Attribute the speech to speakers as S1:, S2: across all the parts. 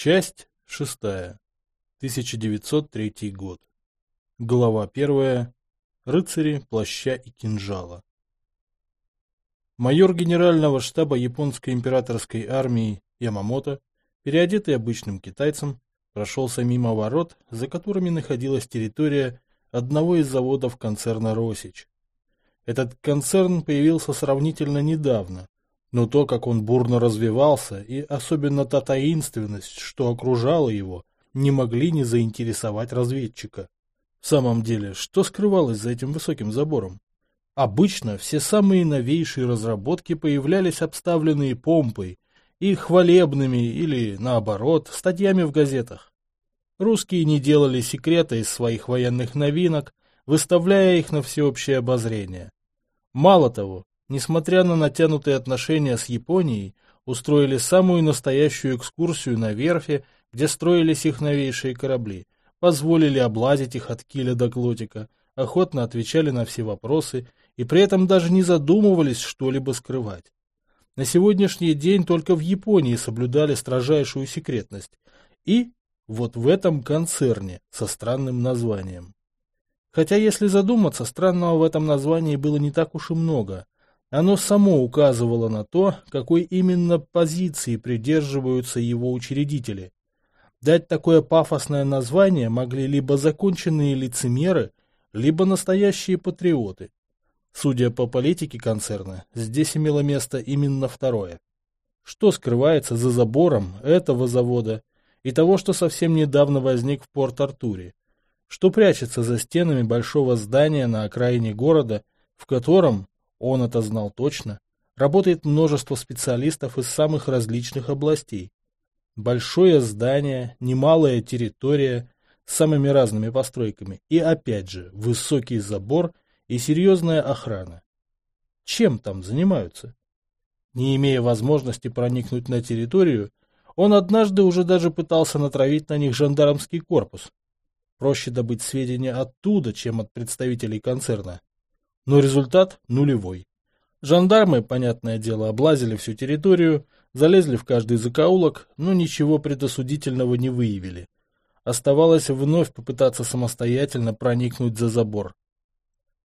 S1: Часть шестая. 1903 год. Глава первая. Рыцари, плаща и кинжала. Майор генерального штаба японской императорской армии Ямамото, переодетый обычным китайцем, прошелся мимо ворот, за которыми находилась территория одного из заводов концерна «Росич». Этот концерн появился сравнительно недавно, но то, как он бурно развивался, и особенно та таинственность, что окружала его, не могли не заинтересовать разведчика. В самом деле, что скрывалось за этим высоким забором? Обычно все самые новейшие разработки появлялись обставленные помпой и хвалебными или, наоборот, статьями в газетах. Русские не делали секрета из своих военных новинок, выставляя их на всеобщее обозрение. Мало того, несмотря на натянутые отношения с Японией, устроили самую настоящую экскурсию на верфи, где строились их новейшие корабли, позволили облазить их от киля до глотика, охотно отвечали на все вопросы и при этом даже не задумывались что-либо скрывать. На сегодняшний день только в Японии соблюдали строжайшую секретность. И вот в этом концерне со странным названием. Хотя, если задуматься, странного в этом названии было не так уж и много. Оно само указывало на то, какой именно позиции придерживаются его учредители. Дать такое пафосное название могли либо законченные лицемеры, либо настоящие патриоты. Судя по политике концерна, здесь имело место именно второе. Что скрывается за забором этого завода и того, что совсем недавно возник в Порт-Артуре? что прячется за стенами большого здания на окраине города, в котором, он это знал точно, работает множество специалистов из самых различных областей. Большое здание, немалая территория с самыми разными постройками и, опять же, высокий забор и серьезная охрана. Чем там занимаются? Не имея возможности проникнуть на территорию, он однажды уже даже пытался натравить на них жандармский корпус, Проще добыть сведения оттуда, чем от представителей концерна. Но результат нулевой. Жандармы, понятное дело, облазили всю территорию, залезли в каждый закоулок, но ничего предосудительного не выявили. Оставалось вновь попытаться самостоятельно проникнуть за забор.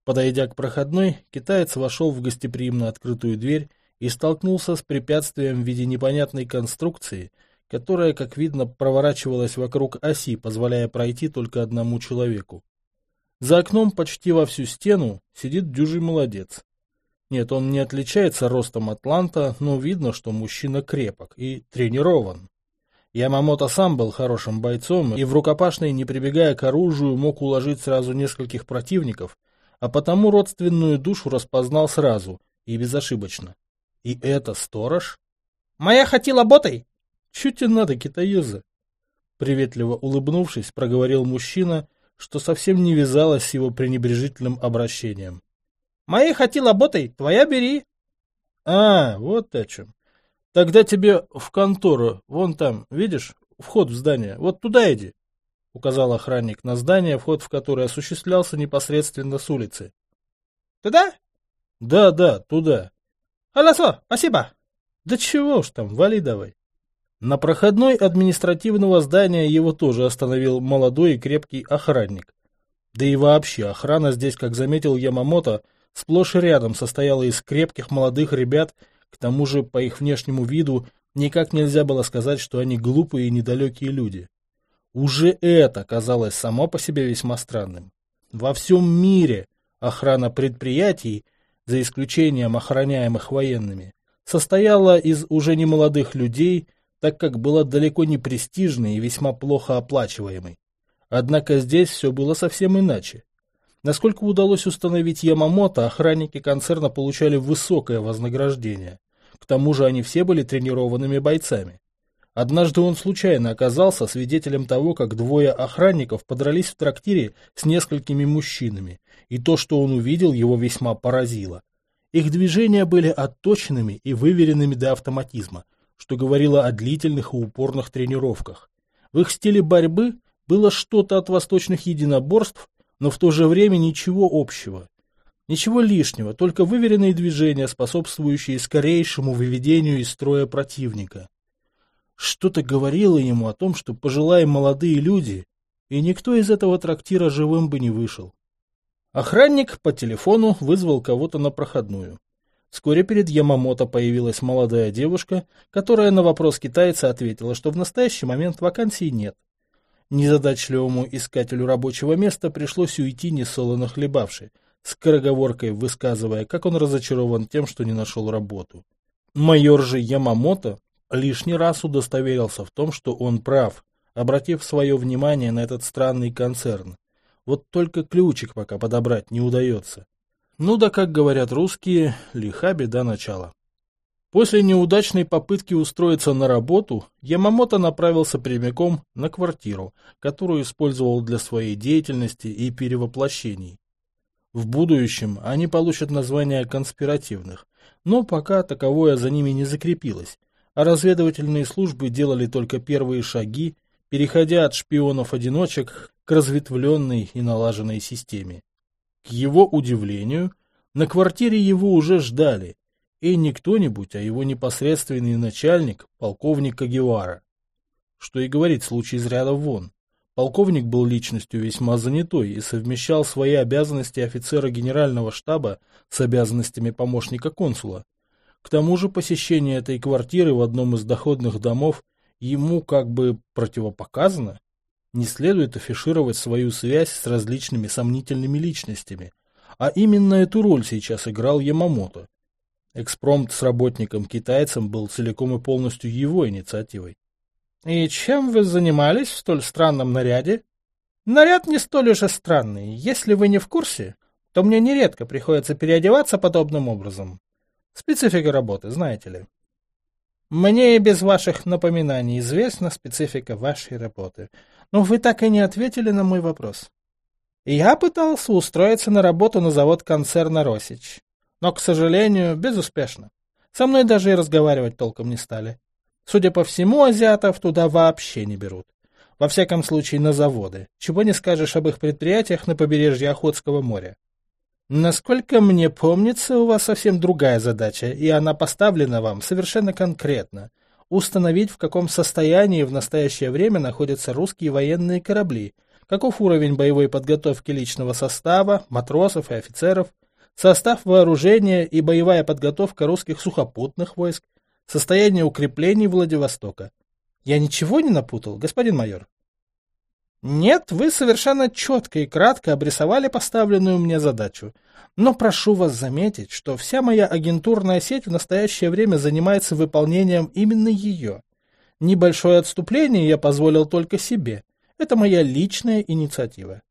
S1: Подойдя к проходной, китаец вошел в гостеприимно открытую дверь и столкнулся с препятствием в виде непонятной конструкции, которая, как видно, проворачивалась вокруг оси, позволяя пройти только одному человеку. За окном почти во всю стену сидит дюжий молодец. Нет, он не отличается ростом атланта, но видно, что мужчина крепок и тренирован. Ямамото сам был хорошим бойцом и в рукопашной, не прибегая к оружию, мог уложить сразу нескольких противников, а потому родственную душу распознал сразу и безошибочно. И это сторож?
S2: «Моя хотела ботой!»
S1: Чё тебе надо, китаёза? Приветливо улыбнувшись, проговорил мужчина, что совсем не вязалось с его пренебрежительным обращением.
S2: Мои хотела ботой, твоя бери.
S1: А, вот о чем. Тогда тебе в контору, вон там, видишь, вход в здание, вот туда иди, указал охранник на здание, вход в которое осуществлялся непосредственно с улицы.
S2: Туда?
S1: Да, да, туда.
S2: Хорошо, спасибо.
S1: Да чего уж там, вали давай. На проходной административного здания его тоже остановил молодой и крепкий охранник. Да и вообще, охрана здесь, как заметил Ямамото, сплошь и рядом состояла из крепких молодых ребят, к тому же, по их внешнему виду, никак нельзя было сказать, что они глупые и недалекие люди. Уже это казалось само по себе весьма странным. Во всем мире охрана предприятий, за исключением охраняемых военными, состояла из уже немолодых людей, так как была далеко не престижной и весьма плохо оплачиваемой. Однако здесь все было совсем иначе. Насколько удалось установить Ямамото, охранники концерна получали высокое вознаграждение. К тому же они все были тренированными бойцами. Однажды он случайно оказался свидетелем того, как двое охранников подрались в трактире с несколькими мужчинами, и то, что он увидел, его весьма поразило. Их движения были отточенными и выверенными до автоматизма, что говорило о длительных и упорных тренировках. В их стиле борьбы было что-то от восточных единоборств, но в то же время ничего общего. Ничего лишнего, только выверенные движения, способствующие скорейшему выведению из строя противника. Что-то говорило ему о том, что пожелаем молодые люди, и никто из этого трактира живым бы не вышел. Охранник по телефону вызвал кого-то на проходную. Вскоре перед Ямамото появилась молодая девушка, которая на вопрос китайца ответила, что в настоящий момент вакансий нет. Незадачливому искателю рабочего места пришлось уйти несолоно хлебавши, скороговоркой высказывая, как он разочарован тем, что не нашел работу. Майор же Ямамото лишний раз удостоверился в том, что он прав, обратив свое внимание на этот странный концерн. Вот только ключик пока подобрать не удается. Ну да, как говорят русские, лиха беда начала. После неудачной попытки устроиться на работу, Ямамото направился прямиком на квартиру, которую использовал для своей деятельности и перевоплощений. В будущем они получат название конспиративных, но пока таковое за ними не закрепилось, а разведывательные службы делали только первые шаги, переходя от шпионов-одиночек к разветвленной и налаженной системе. К его удивлению, на квартире его уже ждали, и не кто-нибудь, а его непосредственный начальник, полковник Кагевара. Что и говорить, случай из ряда вон. Полковник был личностью весьма занятой и совмещал свои обязанности офицера генерального штаба с обязанностями помощника консула. К тому же посещение этой квартиры в одном из доходных домов ему как бы противопоказано. Не следует афишировать свою связь с различными сомнительными личностями. А именно эту роль сейчас играл Ямамото. Экспромт с работником-китайцем был целиком и полностью его инициативой.
S2: «И чем вы занимались в столь странном наряде?» «Наряд не столь уж и странный. Если вы не в курсе, то мне нередко приходится переодеваться подобным образом. Специфика работы, знаете ли. Мне и без ваших напоминаний известна специфика вашей работы. Но вы так и не ответили на мой вопрос. Я пытался устроиться на работу на завод концерна «Росич». Но, к сожалению, безуспешно. Со мной даже и разговаривать толком не стали. Судя по всему, азиатов туда вообще не берут. Во всяком случае, на заводы. Чего не скажешь об их предприятиях на побережье Охотского моря. Насколько мне помнится, у вас совсем другая задача, и она поставлена вам совершенно конкретно. Установить, в каком состоянии в настоящее время находятся русские военные корабли, каков уровень боевой подготовки личного состава, матросов и офицеров, состав вооружения и боевая подготовка русских сухопутных войск, состояние укреплений Владивостока. Я ничего не напутал, господин майор? Нет, вы совершенно четко и кратко обрисовали поставленную мне задачу. Но прошу вас заметить, что вся моя агентурная сеть в настоящее время занимается выполнением именно ее. Небольшое отступление я позволил только себе. Это моя личная инициатива.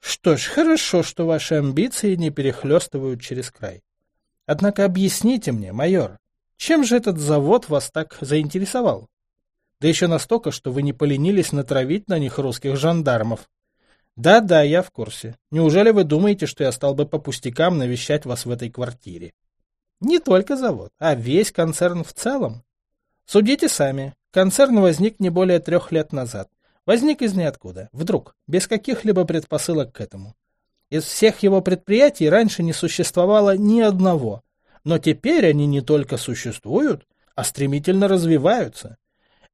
S2: Что ж, хорошо, что ваши амбиции не перехлестывают через край. Однако объясните мне, майор, чем же этот завод вас так заинтересовал? Да еще настолько, что вы не поленились натравить на них русских жандармов. Да-да, я в курсе. Неужели вы думаете, что я стал бы по пустякам навещать вас в этой квартире? Не только завод, а весь концерн в целом. Судите сами. Концерн возник не более трех лет назад. Возник из ниоткуда, вдруг, без каких-либо предпосылок к этому. Из всех его предприятий раньше не существовало ни одного, но теперь они не только существуют, а стремительно развиваются.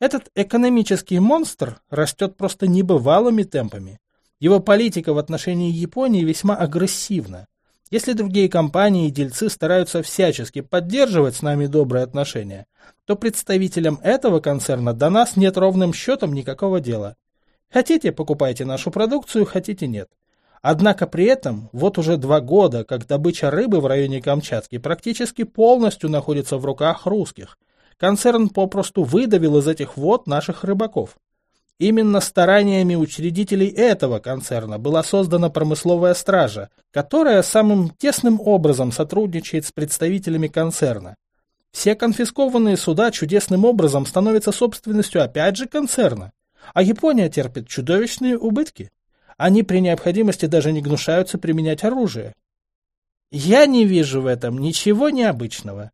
S2: Этот экономический монстр растет просто небывалыми темпами. Его политика в отношении Японии весьма агрессивна. Если другие компании и дельцы стараются всячески поддерживать с нами добрые отношения, то представителям этого концерна до нас нет ровным счетом никакого дела. Хотите, покупайте нашу продукцию, хотите нет. Однако при этом вот уже два года, как добыча рыбы в районе Камчатки практически полностью находится в руках русских, концерн попросту выдавил из этих вод наших рыбаков. Именно стараниями учредителей этого концерна была создана промысловая стража, которая самым тесным образом сотрудничает с представителями концерна. Все конфискованные суда чудесным образом становятся собственностью опять же концерна, а Япония терпит чудовищные убытки. Они при необходимости даже не гнушаются применять оружие. Я не вижу в этом ничего необычного.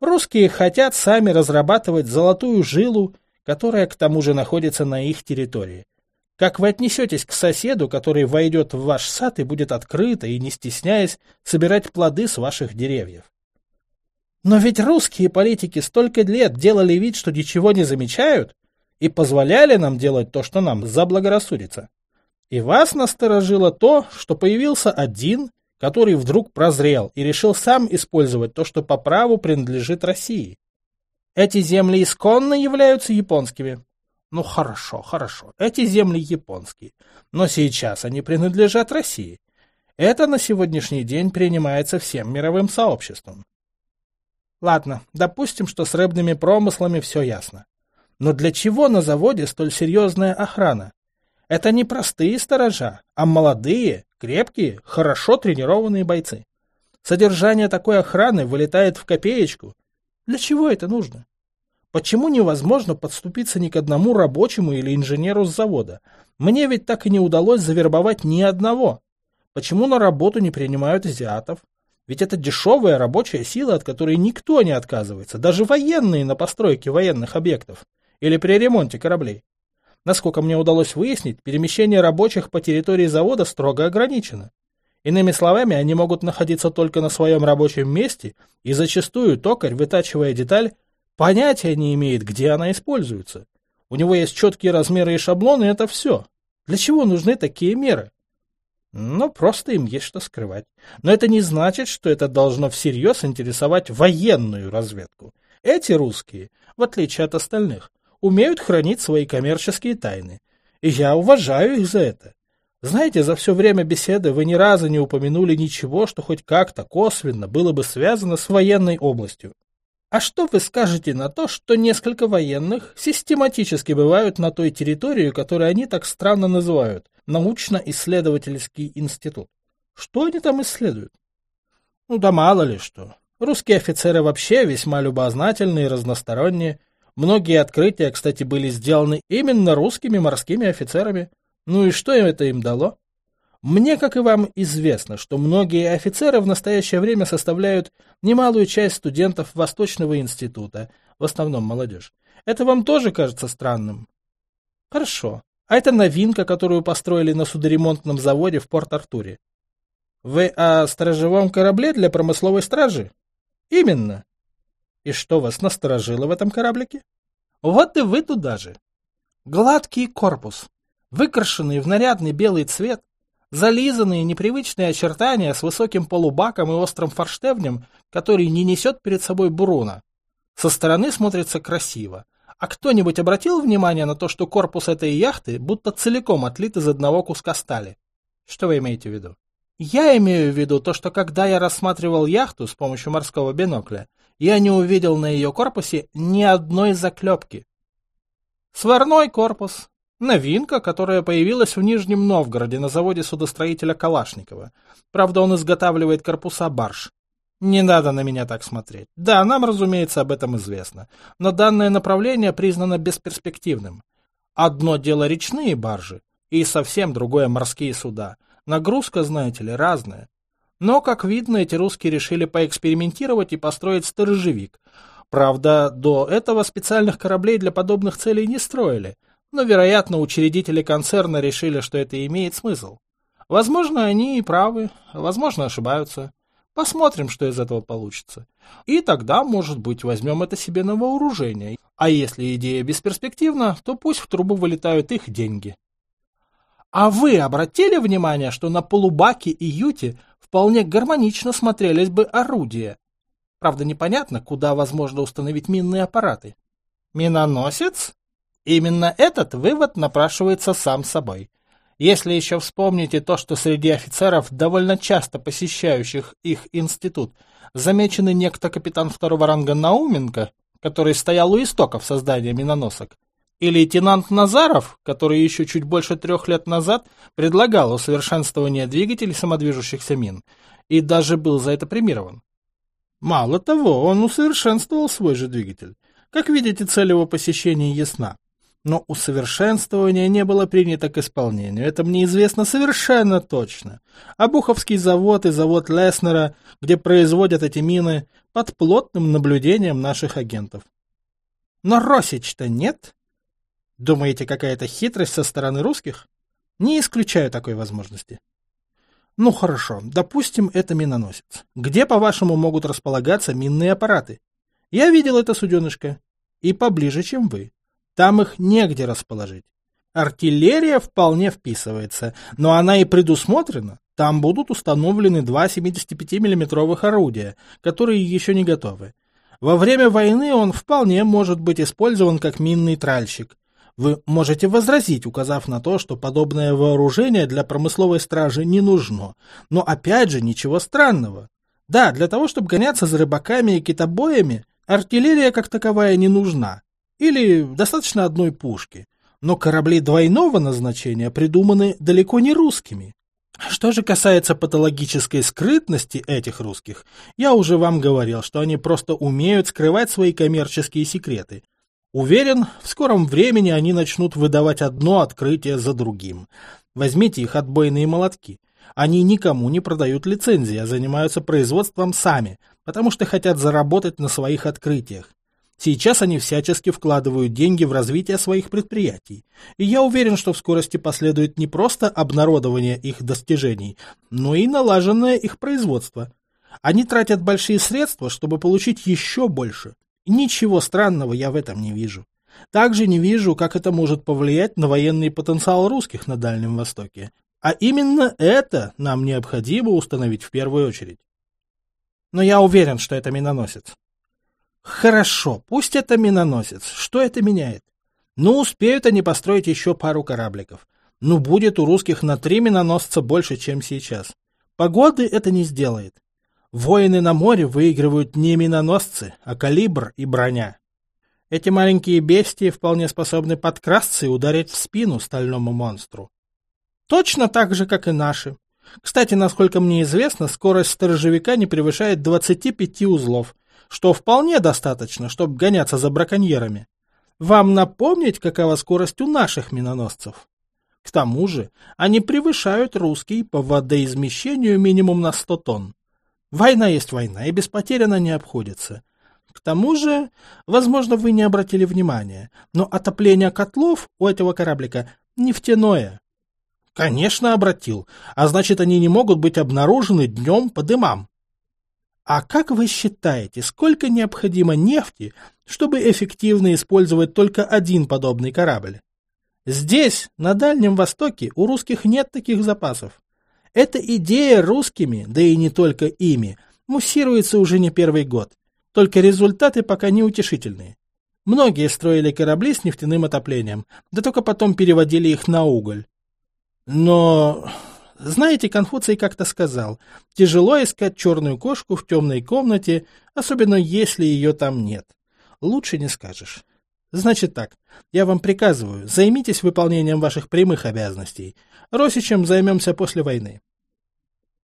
S2: Русские хотят сами разрабатывать золотую жилу, которая к тому же находится на их территории. Как вы отнесетесь к соседу, который войдет в ваш сад и будет открыто и не стесняясь собирать плоды с ваших деревьев? Но ведь русские политики столько лет делали вид, что ничего не замечают, и позволяли нам делать то, что нам заблагорассудится. И вас насторожило то, что появился один, который вдруг прозрел и решил сам использовать то, что по праву принадлежит России. Эти земли исконно являются японскими. Ну хорошо, хорошо, эти земли японские, но сейчас они принадлежат России. Это на сегодняшний день принимается всем мировым сообществом. Ладно, допустим, что с рыбными промыслами все ясно. Но для чего на заводе столь серьезная охрана? Это не простые сторожа, а молодые, крепкие, хорошо тренированные бойцы. Содержание такой охраны вылетает в копеечку. Для чего это нужно? Почему невозможно подступиться ни к одному рабочему или инженеру с завода? Мне ведь так и не удалось завербовать ни одного. Почему на работу не принимают азиатов? Ведь это дешевая рабочая сила, от которой никто не отказывается, даже военные на постройке военных объектов или при ремонте кораблей. Насколько мне удалось выяснить, перемещение рабочих по территории завода строго ограничено. Иными словами, они могут находиться только на своем рабочем месте, и зачастую токарь, вытачивая деталь, понятия не имеет, где она используется. У него есть четкие размеры и шаблоны, и это все. Для чего нужны такие меры? Ну, просто им есть что скрывать. Но это не значит, что это должно всерьез интересовать военную разведку. Эти русские, в отличие от остальных, умеют хранить свои коммерческие тайны. И я уважаю их за это. Знаете, за все время беседы вы ни разу не упомянули ничего, что хоть как-то косвенно было бы связано с военной областью. А что вы скажете на то, что несколько военных систематически бывают на той территории, которую они так странно называют – научно-исследовательский институт? Что они там исследуют? Ну да мало ли что. Русские офицеры вообще весьма любознательные и разносторонние, Многие открытия, кстати, были сделаны именно русскими морскими офицерами. Ну и что это им дало? Мне, как и вам, известно, что многие офицеры в настоящее время составляют немалую часть студентов Восточного института, в основном молодежь. Это вам тоже кажется странным? Хорошо. А это новинка, которую построили на судоремонтном заводе в Порт-Артуре. Вы о сторожевом корабле для промысловой стражи? Именно. И что вас насторожило в этом кораблике? Вот и вы туда же. Гладкий корпус, выкрашенный в нарядный белый цвет, зализанные непривычные очертания с высоким полубаком и острым форштевнем, который не несет перед собой буруна. Со стороны смотрится красиво. А кто-нибудь обратил внимание на то, что корпус этой яхты будто целиком отлит из одного куска стали? Что вы имеете в виду? Я имею в виду то, что когда я рассматривал яхту с помощью морского бинокля, я не увидел на ее корпусе ни одной заклепки. Сварной корпус. Новинка, которая появилась в Нижнем Новгороде на заводе судостроителя Калашникова. Правда, он изготавливает корпуса барж. Не надо на меня так смотреть. Да, нам, разумеется, об этом известно. Но данное направление признано бесперспективным. Одно дело речные баржи, и совсем другое морские суда. Нагрузка, знаете ли, разная. Но, как видно, эти русские решили поэкспериментировать и построить сторожевик. Правда, до этого специальных кораблей для подобных целей не строили, но, вероятно, учредители концерна решили, что это имеет смысл. Возможно, они и правы, возможно, ошибаются. Посмотрим, что из этого получится. И тогда, может быть, возьмем это себе на вооружение. А если идея бесперспективна, то пусть в трубу вылетают их деньги. А вы обратили внимание, что на полубаке и юте вполне гармонично смотрелись бы орудия. Правда, непонятно, куда возможно установить минные аппараты. Миноносец? Именно этот вывод напрашивается сам собой. Если еще вспомните то, что среди офицеров, довольно часто посещающих их институт, замеченный некто капитан второго ранга Науменко, который стоял у истоков создания миноносок, и лейтенант Назаров, который еще чуть больше трех лет назад предлагал усовершенствование двигателей самодвижущихся мин и даже был за это премирован. Мало того, он усовершенствовал свой же двигатель. Как видите, цель его посещения ясна. Но усовершенствование не было принято к исполнению, это мне известно совершенно точно. А Буховский завод и завод Леснера, где производят эти мины, под плотным наблюдением наших агентов. Но Росич-то нет. Думаете, какая-то хитрость со стороны русских? Не исключаю такой возможности. Ну хорошо, допустим, это миноносец. Где, по-вашему, могут располагаться минные аппараты? Я видел это суденышко. И поближе, чем вы. Там их негде расположить. Артиллерия вполне вписывается, но она и предусмотрена. Там будут установлены два 75 миллиметровых орудия, которые еще не готовы. Во время войны он вполне может быть использован как минный тральщик. Вы можете возразить, указав на то, что подобное вооружение для промысловой стражи не нужно. Но опять же, ничего странного. Да, для того, чтобы гоняться за рыбаками и китобоями, артиллерия как таковая не нужна. Или достаточно одной пушки но корабли двойного назначения придуманы далеко не русскими. Что же касается патологической скрытности этих русских, я уже вам говорил, что они просто умеют скрывать свои коммерческие секреты. Уверен, в скором времени они начнут выдавать одно открытие за другим. Возьмите их отбойные молотки. Они никому не продают лицензии, а занимаются производством сами, потому что хотят заработать на своих открытиях. Сейчас они всячески вкладывают деньги в развитие своих предприятий, и я уверен, что в скорости последует не просто обнародование их достижений, но и налаженное их производство. Они тратят большие средства, чтобы получить еще больше. Ничего странного я в этом не вижу. Также не вижу, как это может повлиять на военный потенциал русских на Дальнем Востоке. А именно это нам необходимо установить в первую очередь. Но я уверен, что это миноносец. Хорошо, пусть это миноносец. Что это меняет? Ну, успеют они построить еще пару корабликов. Ну, будет у русских на три миноносца больше, чем сейчас. Погоды это не сделает. Воины на море выигрывают не миноносцы, а калибр и броня. Эти маленькие бестии вполне способны подкрасться и ударить в спину стальному монстру. Точно так же, как и наши. Кстати, насколько мне известно, скорость сторожевика не превышает 25 узлов, что вполне достаточно, чтобы гоняться за браконьерами. Вам напомнить, какова скорость у наших миноносцев? К тому же, они превышают русский по водоизмещению минимум на 100 тонн. Война есть война, и без потерь она не обходится. К тому же, возможно, вы не обратили внимания, но отопление котлов у этого кораблика нефтяное. Конечно, обратил, а значит, они не могут быть обнаружены днем по дымам. А как вы считаете, сколько необходимо нефти, чтобы эффективно использовать только один подобный корабль? Здесь, на Дальнем Востоке, у русских нет таких запасов. Эта идея русскими, да и не только ими, муссируется уже не первый год. Только результаты пока неутешительные. Многие строили корабли с нефтяным отоплением, да только потом переводили их на уголь. Но знаете, Конфуций как-то сказал, тяжело искать черную кошку в темной комнате, особенно если ее там нет. Лучше не скажешь. Значит так, я вам приказываю, займитесь выполнением ваших прямых обязанностей. Росичем займемся после войны.